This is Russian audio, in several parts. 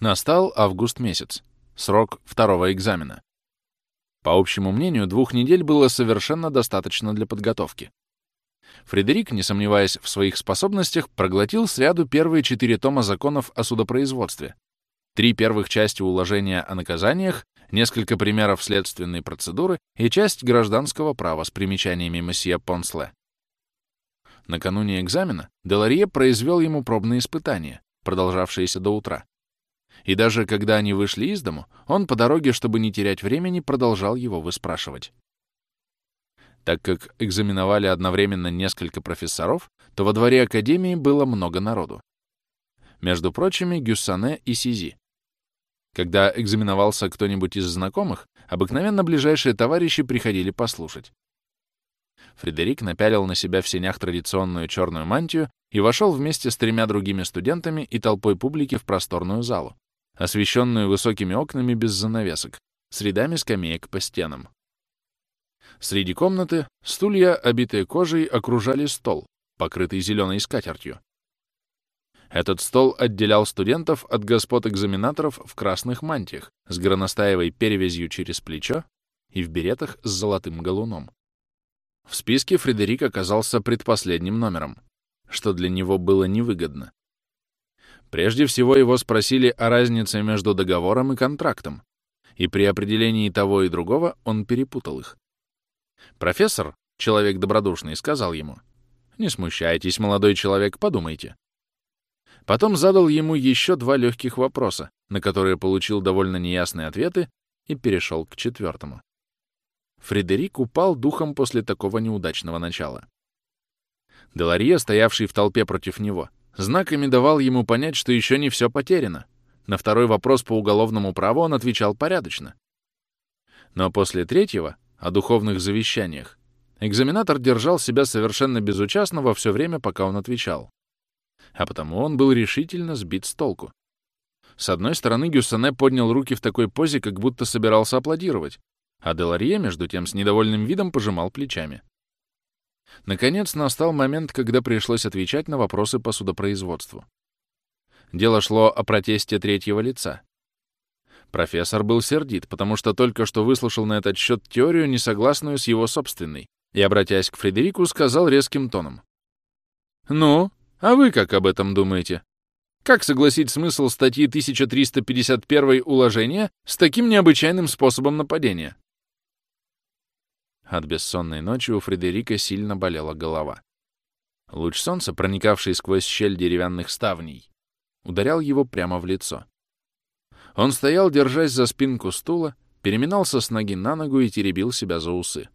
Настал август месяц, срок второго экзамена. По общему мнению, двух недель было совершенно достаточно для подготовки. Фредерик, не сомневаясь в своих способностях, проглотил сряду первые четыре тома законов о судопроизводстве, три первых части уложения о наказаниях, несколько примеров следственной процедуры и часть гражданского права с примечаниями месье Понсле. Накануне экзамена Деларье произвел ему пробные испытания, продолжавшиеся до утра. И даже когда они вышли из дому, он по дороге, чтобы не терять времени, продолжал его выспрашивать. Так как экзаменовали одновременно несколько профессоров, то во дворе Академии было много народу. Между прочими, Гюссане и Сизи. Когда экзаменовался кто-нибудь из знакомых, обыкновенно ближайшие товарищи приходили послушать. Фредерик напялил на себя в сенях традиционную черную мантию и вошел вместе с тремя другими студентами и толпой публики в просторную залу, освещенную высокими окнами без занавесок, с рядами скамеек по стенам. Среди комнаты стулья, обитые кожей, окружали стол, покрытый зеленой скатертью. Этот стол отделял студентов от господ экзаменаторов в красных мантиях с граностаевой перевязью через плечо и в беретах с золотым галуном. В списке Фредерик оказался предпоследним номером, что для него было невыгодно. Прежде всего его спросили о разнице между договором и контрактом, и при определении того и другого он перепутал их. Профессор, человек добродушный, сказал ему, «Не смущайтесь, молодой человек, подумайте». Потом задал ему еще два легких вопроса, на которые получил довольно неясные ответы, и перешел к четвертому. Фредерик упал духом после такого неудачного начала. Деларье, стоявший в толпе против него, знаками давал ему понять, что еще не все потеряно. На второй вопрос по уголовному праву он отвечал порядочно. Но после третьего, о духовных завещаниях, экзаменатор держал себя совершенно безучастно во все время, пока он отвечал. А потому он был решительно сбит с толку. С одной стороны, Гюссене поднял руки в такой позе, как будто собирался аплодировать, а Деларье, между тем, с недовольным видом пожимал плечами. Наконец настал момент, когда пришлось отвечать на вопросы по судопроизводству. Дело шло о протесте третьего лица. Профессор был сердит, потому что только что выслушал на этот счет теорию, несогласную с его собственной, и, обратясь к Фредерику, сказал резким тоном. «Ну, а вы как об этом думаете? Как согласить смысл статьи 1351 уложения с таким необычайным способом нападения?» От бессонной ночи у Фредерика сильно болела голова. Луч солнца, проникавший сквозь щель деревянных ставней, ударял его прямо в лицо. Он стоял, держась за спинку стула, переминался с ноги на ногу и теребил себя за усы.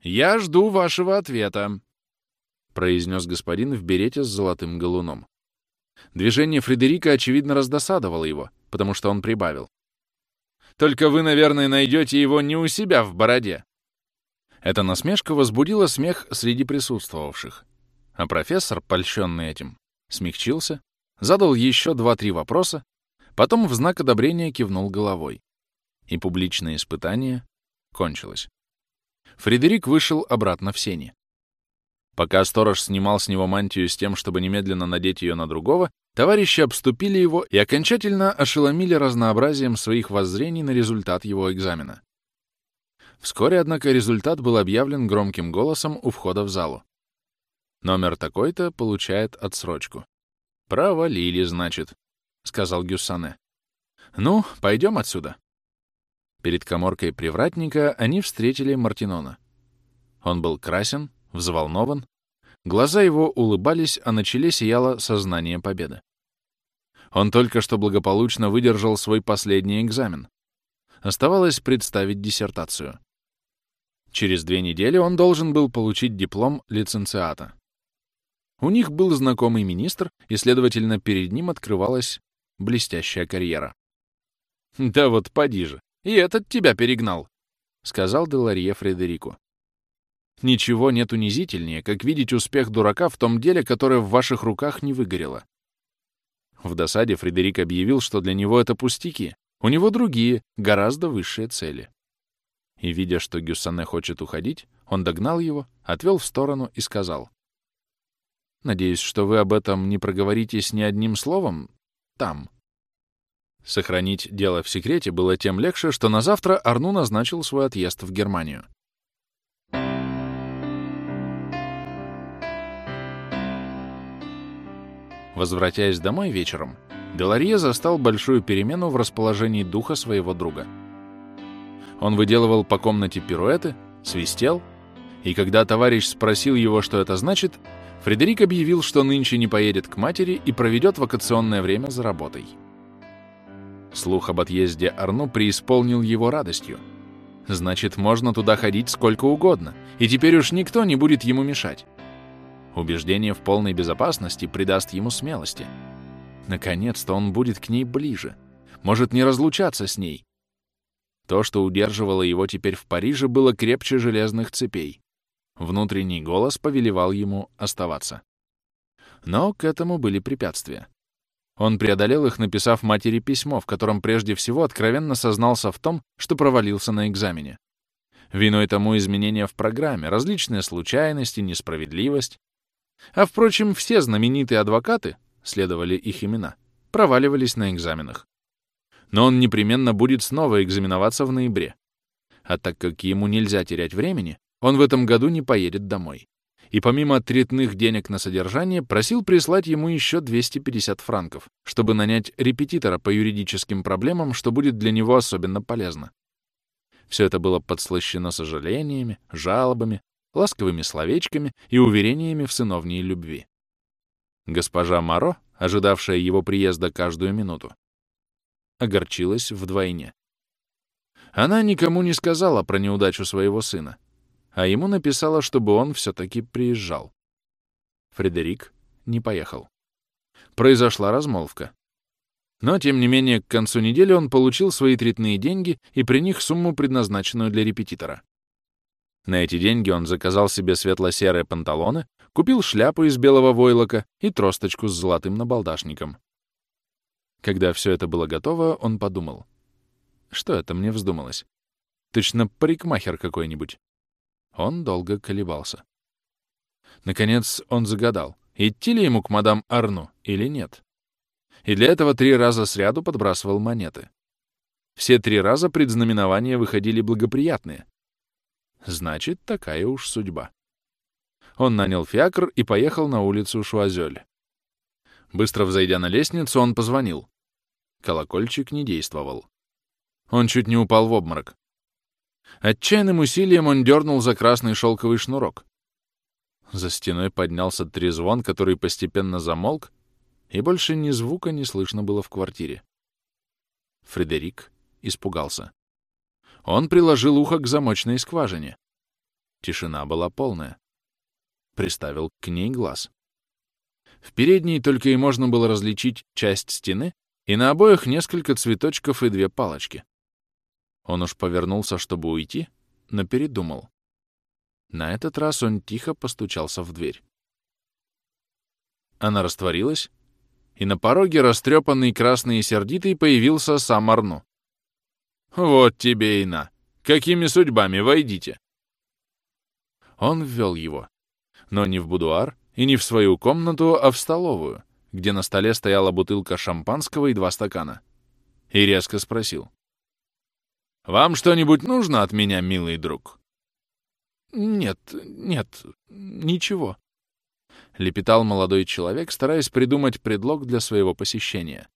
«Я жду вашего ответа», — произнес господин в берете с золотым галуном. Движение Фредерика, очевидно, раздосадовало его, потому что он прибавил. «Только вы, наверное, найдете его не у себя в бороде. Эта насмешка возбудила смех среди присутствовавших. А профессор, польщенный этим, смягчился, задал еще два-три вопроса, потом в знак одобрения кивнул головой. И публичное испытание кончилось. Фредерик вышел обратно в сени. Пока сторож снимал с него мантию с тем, чтобы немедленно надеть ее на другого, товарищи обступили его и окончательно ошеломили разнообразием своих воззрений на результат его экзамена. Вскоре, однако, результат был объявлен громким голосом у входа в залу. Номер такой-то получает отсрочку. «Провалили, значит», — сказал Гюссане. «Ну, пойдем отсюда». Перед коморкой привратника они встретили Мартинона. Он был красен, взволнован. Глаза его улыбались, а на челе сияло сознание победы. Он только что благополучно выдержал свой последний экзамен. Оставалось представить диссертацию. Через две недели он должен был получить диплом лиценциата. У них был знакомый министр, и, следовательно, перед ним открывалась блестящая карьера. «Да вот поди же, и этот тебя перегнал», — сказал Деларье Фредерику. «Ничего нет унизительнее, как видеть успех дурака в том деле, которое в ваших руках не выгорело». В досаде Фредерик объявил, что для него это пустяки, у него другие, гораздо высшие цели и, видя, что Гюссане хочет уходить, он догнал его, отвел в сторону и сказал. «Надеюсь, что вы об этом не проговоритесь ни одним словом там». Сохранить дело в секрете было тем легче, что на завтра Арну назначил свой отъезд в Германию. Возвратяясь домой вечером, Деларье застал большую перемену в расположении духа своего друга. Он выделывал по комнате пируэты, свистел, и когда товарищ спросил его, что это значит, Фредерик объявил, что нынче не поедет к матери и проведет вакационное время за работой. Слух об отъезде Арну преисполнил его радостью. Значит, можно туда ходить сколько угодно, и теперь уж никто не будет ему мешать. Убеждение в полной безопасности придаст ему смелости. Наконец-то он будет к ней ближе, может не разлучаться с ней. То, что удерживало его теперь в Париже, было крепче железных цепей. Внутренний голос повелевал ему оставаться. Но к этому были препятствия. Он преодолел их, написав матери письмо, в котором прежде всего откровенно сознался в том, что провалился на экзамене. Виной тому изменения в программе, различные случайности, несправедливость, а, впрочем, все знаменитые адвокаты, следовали их имена, проваливались на экзаменах. Но он непременно будет снова экзаменоваться в ноябре. А так как ему нельзя терять времени, он в этом году не поедет домой. И помимо третных денег на содержание, просил прислать ему еще 250 франков, чтобы нанять репетитора по юридическим проблемам, что будет для него особенно полезно. Все это было подслащено сожалениями, жалобами, ласковыми словечками и уверениями в сыновней любви. Госпожа Маро, ожидавшая его приезда каждую минуту, огорчилась вдвойне. Она никому не сказала про неудачу своего сына, а ему написала, чтобы он все-таки приезжал. Фредерик не поехал. Произошла размолвка. Но, тем не менее, к концу недели он получил свои третные деньги и при них сумму, предназначенную для репетитора. На эти деньги он заказал себе светло-серые панталоны, купил шляпу из белого войлока и тросточку с золотым набалдашником. Когда все это было готово, он подумал. Что это мне вздумалось? Точно парикмахер какой-нибудь. Он долго колебался. Наконец он загадал, идти ли ему к мадам Арну или нет. И для этого три раза сряду подбрасывал монеты. Все три раза предзнаменования выходили благоприятные, Значит, такая уж судьба. Он нанял фиакр и поехал на улицу Шуазель. Быстро взойдя на лестницу, он позвонил. Колокольчик не действовал. Он чуть не упал в обморок. Отчаянным усилием он дернул за красный шелковый шнурок. За стеной поднялся трезвон, который постепенно замолк, и больше ни звука не слышно было в квартире. Фредерик испугался. Он приложил ухо к замочной скважине. Тишина была полная. Приставил к ней глаз. В передней только и можно было различить часть стены, и на обоих несколько цветочков и две палочки. Он уж повернулся, чтобы уйти, но передумал. На этот раз он тихо постучался в дверь. Она растворилась, и на пороге, растрепанный, красный и сердитый, появился сам Арну. «Вот тебе и на! Какими судьбами? Войдите!» Он ввел его. Но не в будуар и не в свою комнату, а в столовую, где на столе стояла бутылка шампанского и два стакана. И резко спросил. «Вам что-нибудь нужно от меня, милый друг?» «Нет, нет, ничего», — лепетал молодой человек, стараясь придумать предлог для своего посещения.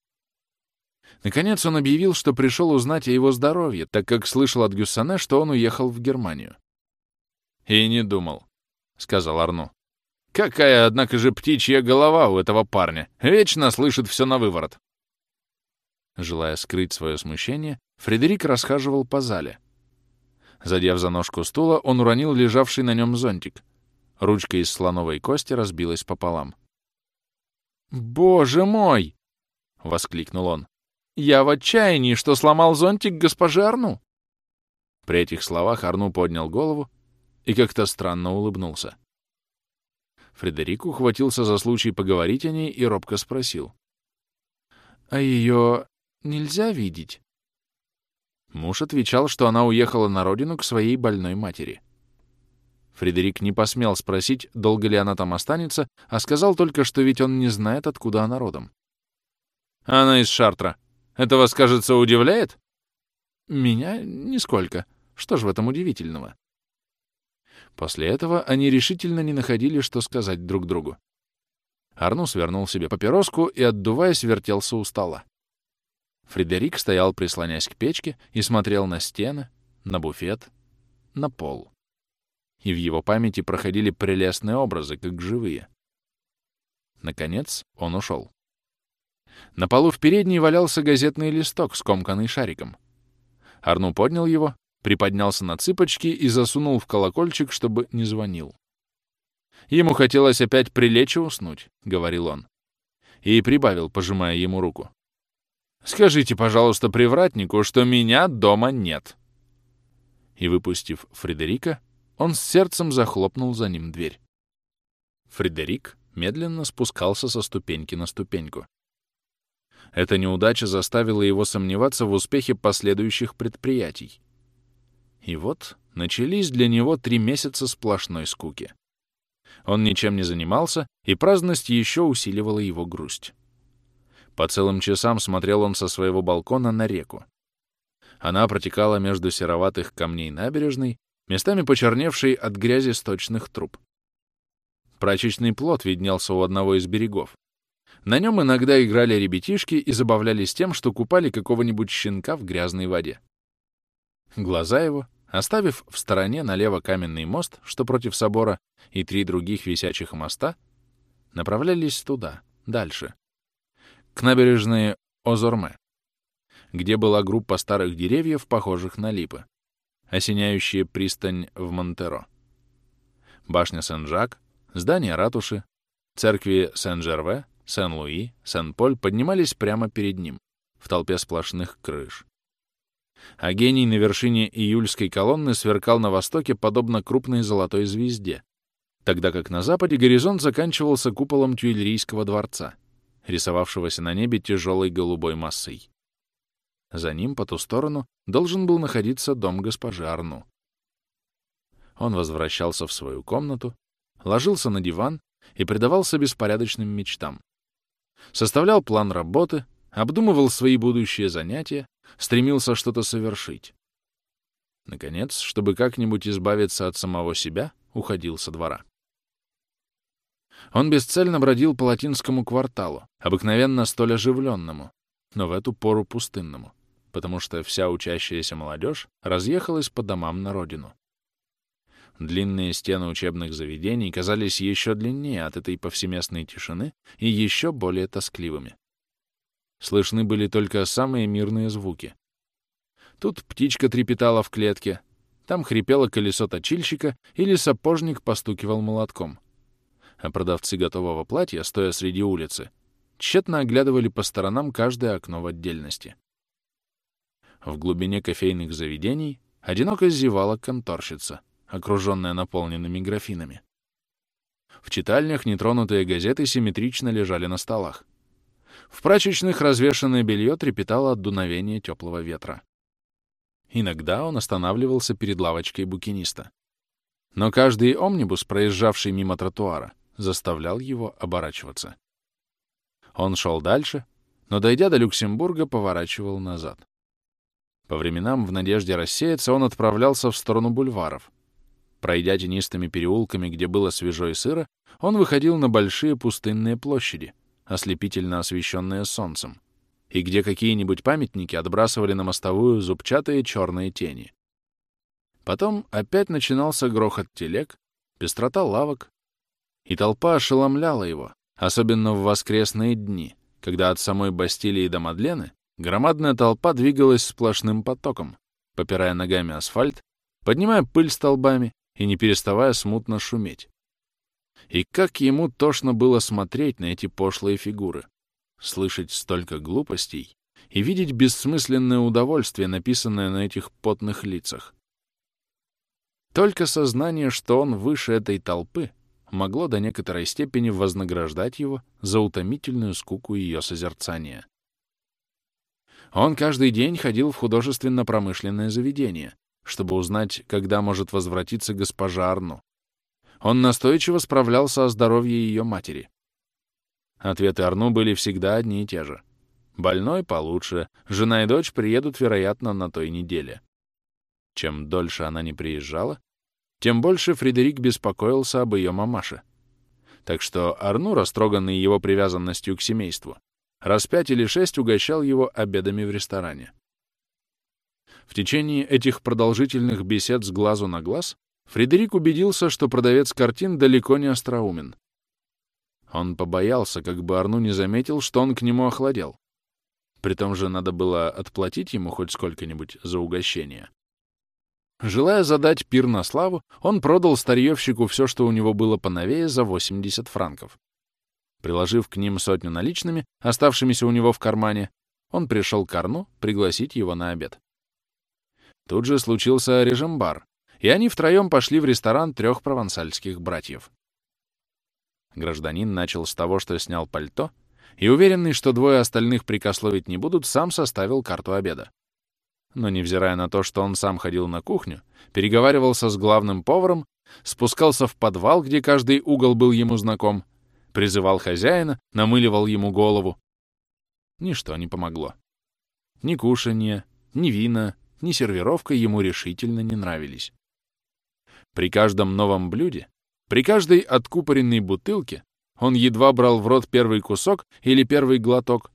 Наконец он объявил, что пришел узнать о его здоровье, так как слышал от Гюссане, что он уехал в Германию. «И не думал», — сказал Арну. «Какая, однако же, птичья голова у этого парня! Вечно слышит все на выворот!» Желая скрыть свое смущение, Фредерик расхаживал по зале. Задев за ножку стула, он уронил лежавший на нем зонтик. Ручка из слоновой кости разбилась пополам. «Боже мой!» — воскликнул он. Я в отчаянии, что сломал зонтик госпожи Арну. При этих словах Арну поднял голову и как-то странно улыбнулся. Фредерик ухватился за случай поговорить о ней и робко спросил. «А ее нельзя видеть?» Муж отвечал, что она уехала на родину к своей больной матери. Фредерик не посмел спросить, долго ли она там останется, а сказал только, что ведь он не знает, откуда она родом. «Она из Шартра», Это вас, кажется, удивляет? Меня нисколько. Что ж в этом удивительного? После этого они решительно не находили, что сказать друг другу. Арну свернул себе папироску и, отдуваясь, вертелся у стола. Фредерик стоял, прислонясь к печке, и смотрел на стены, на буфет, на пол. И в его памяти проходили прелестные образы, как живые. Наконец он ушел. На полу в передней валялся газетный листок, скомканный шариком. Арну поднял его, приподнялся на цыпочки и засунул в колокольчик, чтобы не звонил. Ему хотелось опять прилечь и уснуть, — говорил он. И прибавил, пожимая ему руку. «Скажите, пожалуйста, привратнику, что меня дома нет». И, выпустив Фредерика, он с сердцем захлопнул за ним дверь. Фредерик медленно спускался со ступеньки на ступеньку. Эта неудача заставила его сомневаться в успехе последующих предприятий. И вот начались для него три месяца сплошной скуки. Он ничем не занимался, и праздность еще усиливала его грусть. По целым часам смотрел он со своего балкона на реку. Она протекала между сероватых камней набережной, местами почерневшей от грязи сточных труб. Прачечный плот виднелся у одного из берегов. На нем иногда играли ребятишки и забавлялись тем, что купали какого-нибудь щенка в грязной воде. Глаза его, оставив в стороне налево каменный мост, что против собора, и три других висячих моста, направлялись туда, дальше, к набережной Озорме, где была группа старых деревьев, похожих на липы, осеняющие пристань в Монтеро. Башня Сен-Жак, здание ратуши, церкви Сен-Жерве, Сен-Луи, Сен-Поль поднимались прямо перед ним, в толпе сплошных крыш а гений на вершине июльской колонны сверкал на востоке подобно крупной золотой звезде, тогда как на западе горизонт заканчивался куполом Тюильрийского дворца, рисовавшегося на небе тяжелой голубой массой. За ним, по ту сторону, должен был находиться дом госпожи Арну. Он возвращался в свою комнату, ложился на диван и предавался беспорядочным мечтам. Составлял план работы, обдумывал свои будущие занятия, стремился что-то совершить. Наконец, чтобы как-нибудь избавиться от самого себя, уходил со двора. Он бесцельно бродил по латинскому кварталу, обыкновенно столь оживленному, но в эту пору пустынному, потому что вся учащаяся молодежь разъехалась по домам на родину. Длинные стены учебных заведений казались еще длиннее от этой повсеместной тишины и еще более тоскливыми. Слышны были только самые мирные звуки. Тут птичка трепетала в клетке, там хрипело колесо точильщика или сапожник постукивал молотком. А продавцы готового платья, стоя среди улицы, тщетно оглядывали по сторонам каждое окно в отдельности. В глубине кофейных заведений одиноко зевала конторщица, окруженная наполненными графинами. В читальнях нетронутые газеты симметрично лежали на столах. В прачечных развешанное белье трепетало от дуновения теплого ветра. Иногда он останавливался перед лавочкой букиниста. Но каждый омнибус, проезжавший мимо тротуара, заставлял его оборачиваться. Он шел дальше, но, дойдя до Люксембурга, поворачивал назад. По временам, в надежде рассеяться, он отправлялся в сторону бульваров. Пройдя тенистыми переулками, где было свежо и сыро, он выходил на большие пустынные площади — ослепительно освещенные солнцем, и где какие-нибудь памятники отбрасывали на мостовую зубчатые черные тени. Потом опять начинался грохот телег, пестрота лавок, и толпа ошеломляла его, особенно в воскресные дни, когда от самой Бастилии до Мадлены громадная толпа двигалась сплошным потоком, попирая ногами асфальт, поднимая пыль столбами и не переставая смутно шуметь. И как ему тошно было смотреть на эти пошлые фигуры, слышать столько глупостей и видеть бессмысленное удовольствие, написанное на этих потных лицах. Только сознание, что он выше этой толпы, могло до некоторой степени вознаграждать его за утомительную скуку ее созерцания. Он каждый день ходил в художественно-промышленное заведение, чтобы узнать, когда может возвратиться госпожа Арно, он настойчиво справлялся о здоровье ее матери. Ответы Арну были всегда одни и те же. Больной получше, жена и дочь приедут, вероятно, на той неделе. Чем дольше она не приезжала, тем больше Фредерик беспокоился об ее мамаше. Так что Арну, растроганный его привязанностью к семейству, раз пять или шесть угощал его обедами в ресторане. В течение этих продолжительных бесед с глазу на глаз Фредерик убедился, что продавец картин далеко не остроумен. Он побоялся, как бы Арну не заметил, что он к нему охладел. При том же надо было отплатить ему хоть сколько-нибудь за угощение. Желая задать пир на славу, он продал старьевщику все, что у него было поновее, за 80 франков. Приложив к ним сотню наличными, оставшимися у него в кармане, он пришел к Арну пригласить его на обед. Тут же случился режимбар, и они втроем пошли в ресторан трех провансальских братьев. Гражданин начал с того, что снял пальто, и, уверенный, что двое остальных прикословить не будут, сам составил карту обеда. Но, невзирая на то, что он сам ходил на кухню, переговаривался с главным поваром, спускался в подвал, где каждый угол был ему знаком, призывал хозяина, намыливал ему голову. Ничто не помогло. Ни кушанье, ни вина, ни сервировка ему решительно не нравились. При каждом новом блюде, при каждой откупоренной бутылке он едва брал в рот первый кусок или первый глоток.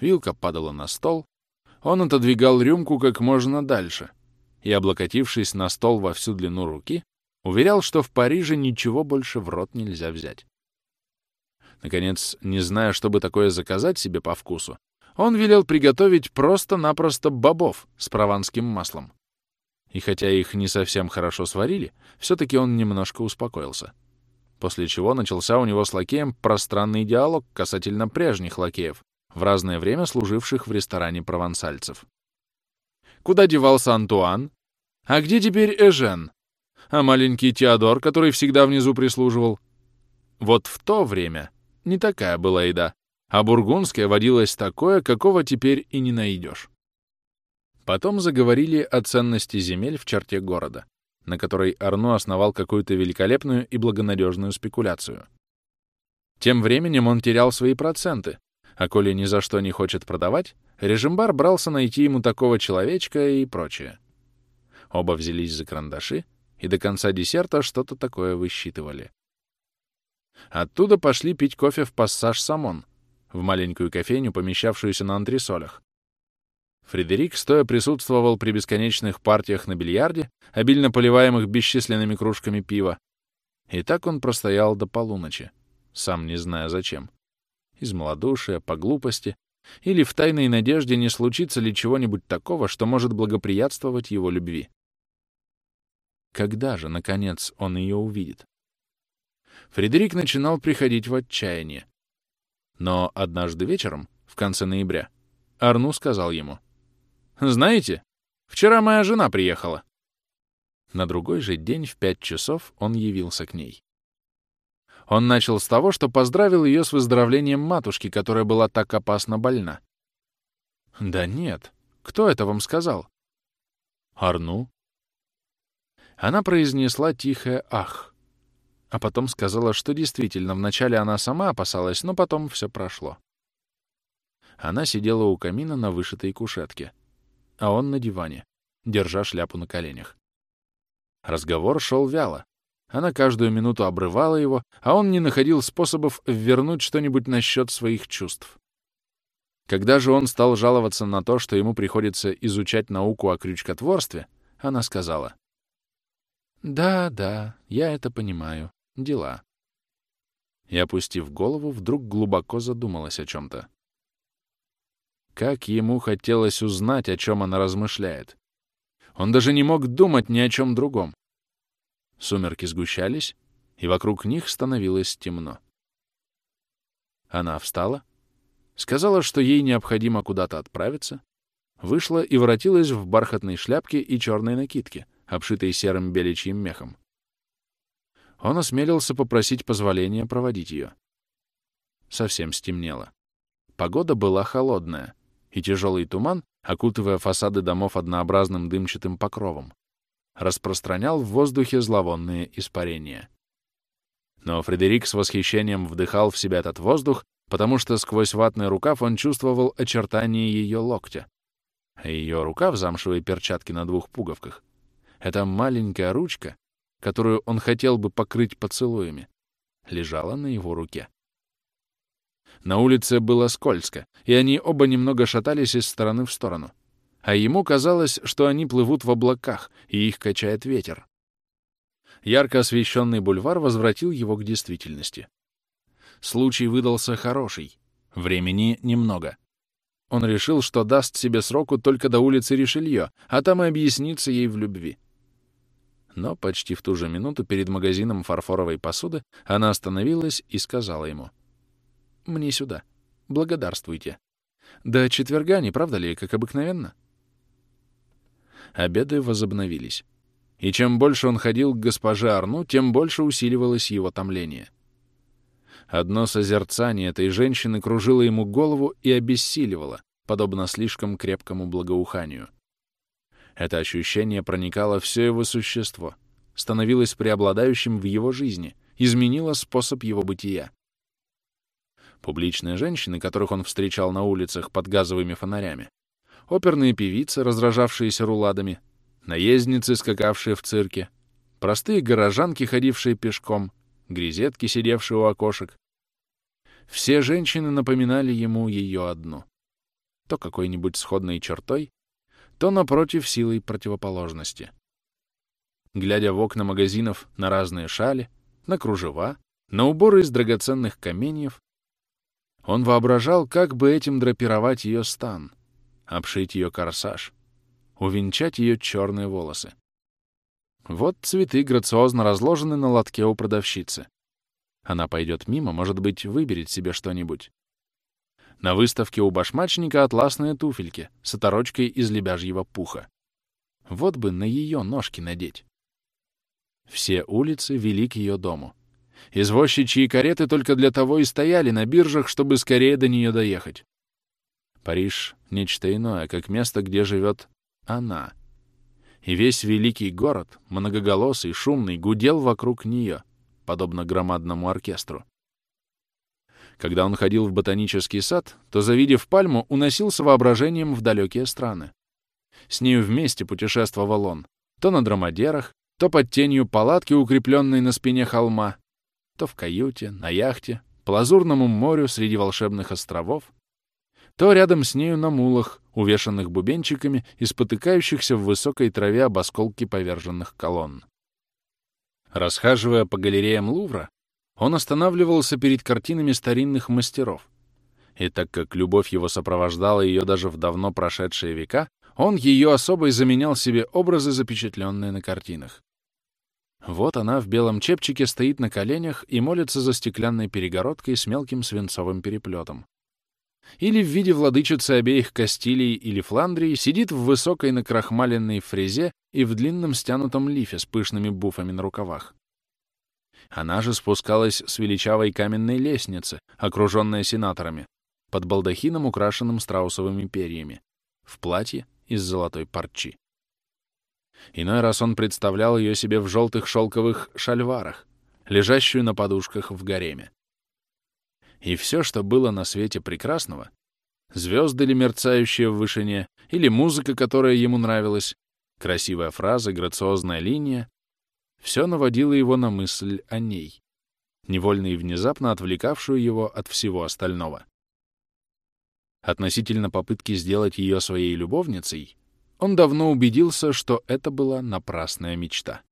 Вилка падала на стол, он отодвигал рюмку как можно дальше и, облокотившись на стол во всю длину руки, уверял, что в Париже ничего больше в рот нельзя взять. Наконец, не зная, чтобы такое заказать себе по вкусу, он велел приготовить просто-напросто бобов с прованским маслом. И хотя их не совсем хорошо сварили, все-таки он немножко успокоился. После чего начался у него с лакеем пространный диалог касательно прежних лакеев, в разное время служивших в ресторане провансальцев. Куда девался Антуан? А где теперь Эжен? А маленький Теодор, который всегда внизу прислуживал? Вот в то время не такая была еда, а бургундская водилась такое, какого теперь и не найдешь. Потом заговорили о ценности земель в черте города, на которой Арно основал какую-то великолепную и благонадежную спекуляцию. Тем временем он терял свои проценты, а коли ни за что не хочет продавать, режимбар брался найти ему такого человечка и прочее. Оба взялись за карандаши и до конца десерта что-то такое высчитывали. Оттуда пошли пить кофе в пассаж «Самон», в маленькую кофейню, помещавшуюся на антресолях, Фредерик стоя присутствовал при бесконечных партиях на бильярде, обильно поливаемых бесчисленными кружками пива. И так он простоял до полуночи, сам не зная зачем. Из малодушия, по глупости, или в тайной надежде, не случится ли чего-нибудь такого, что может благоприятствовать его любви. Когда же, наконец, он ее увидит? Фредерик начинал приходить в отчаяние. Но однажды вечером, в конце ноября, Арну сказал ему — знаете, вчера моя жена приехала. На другой же день в пять часов он явился к ней. Он начал с того, что поздравил ее с выздоровлением матушки, которая была так опасно больна. Да нет, кто это вам сказал? Арну. Она произнесла тихое «ах», а потом сказала, что действительно вначале она сама опасалась, но потом все прошло. Она сидела у камина на вышитой кушетке а он на диване, держа шляпу на коленях. Разговор шел вяло. Она каждую минуту обрывала его, а он не находил способов вернуть что-нибудь насчет своих чувств. Когда же он стал жаловаться на то, что ему приходится изучать науку о крючкотворстве, она сказала. «Да, да, я это понимаю. Дела». И, опустив голову, вдруг глубоко задумалась о чем-то. Как ему хотелось узнать, о чем она размышляет. Он даже не мог думать ни о чем другом. Сумерки сгущались, и вокруг них становилось темно. Она встала, сказала, что ей необходимо куда-то отправиться, вышла и воротилась в бархатной шляпке и черной накидке, обшитой серым беличьим мехом. Он осмелился попросить позволения проводить ее. Совсем стемнело. Погода была холодная, и тяжелый туман, окутывая фасады домов однообразным дымчатым покровом, распространял в воздухе зловонные испарения. Но Фредерик с восхищением вдыхал в себя этот воздух потому что сквозь ватный рукав он чувствовал очертания ее локтя. А ее рука в замшевой перчатке на двух пуговках — это маленькая ручка, которую он хотел бы покрыть поцелуями, лежала на его руке. На улице было скользко, и они оба немного шатались из стороны в сторону. А ему казалось, что они плывут в облаках, и их качает ветер. Ярко освещенный бульвар возвратил его к действительности. Случай выдался хороший, времени немного. Он решил, что даст себе сроку только до улицы Ришелье, а там и объяснится ей в любви. Но почти в ту же минуту перед магазином фарфоровой посуды она остановилась и сказала ему. «Мне сюда. Благодарствуйте. До четверга, не правда ли, как обыкновенно?» Обеды возобновились. И чем больше он ходил к госпоже Арну, тем больше усиливалось его томление. Одно созерцание этой женщины кружило ему голову и обессиливало, подобно слишком крепкому благоуханию. Это ощущение проникало все его существо, становилось преобладающим в его жизни, изменило способ его бытия. Публичные женщины, которых он встречал на улицах под газовыми фонарями, оперные певицы, раздражавшиеся руладами, наездницы, скакавшие в цирке, простые горожанки, ходившие пешком, грезетки, сидевшие у окошек. Все женщины напоминали ему ее одну. То какой-нибудь сходной чертой, то, напротив, силой противоположности. Глядя в окна магазинов на разные шали, на кружева, на уборы из драгоценных каменьев, он воображал, как бы этим драпировать ее стан, обшить ее корсаж, увенчать ее черные волосы. Вот цветы грациозно разложены на лотке у продавщицы. Она пойдет мимо, может быть, выберет себе что-нибудь. На выставке у башмачника атласные туфельки с оторочкой из лебяжьего пуха. Вот бы на ее ножки надеть. Все улицы вели к ее дому. Извозчичьи кареты только для того и стояли на биржах, чтобы скорее до нее доехать. Париж — нечто иное, как место, где живет она. И весь великий город, многоголосый, шумный, гудел вокруг нее, подобно громадному оркестру. Когда он ходил в ботанический сад, то, завидев пальму, уносился воображением в далекие страны. С нею вместе путешествовал он, то на драмадерах, то под тенью палатки, укрепленной на спине холма, то в каюте, на яхте, по лазурному морю среди волшебных островов, то рядом с нею на мулах, увешанных бубенчиками и спотыкающихся в высокой траве об осколки поверженных колонн. Расхаживая по галереям Лувра, он останавливался перед картинами старинных мастеров. И так как любовь его сопровождала ее даже в давно прошедшие века, он ее особой заменял себе образы, запечатленные на картинах. Вот она в белом чепчике стоит на коленях и молится за стеклянной перегородкой с мелким свинцовым переплетом или в виде владычицы обеих Кастилии или Фландрии сидит в высокой накрахмаленной фрезе и в длинном стянутом лифе с пышными буфами на рукавах. Она же спускалась с величавой каменной лестницы, окруженная сенаторами, под балдахином, украшенным страусовыми перьями, в платье из золотой парчи. Иной раз он представлял ее себе в желтых шелковых шальварах, лежащую на подушках в гареме. И все, что было на свете прекрасного, звезды ли мерцающие в вышине, или музыка, которая ему нравилась, красивая фраза, грациозная линия, все наводило его на мысль о ней, невольно и внезапно отвлекавшую его от всего остального. Относительно попытки сделать ее своей любовницей, он давно убедился, что это была напрасная мечта.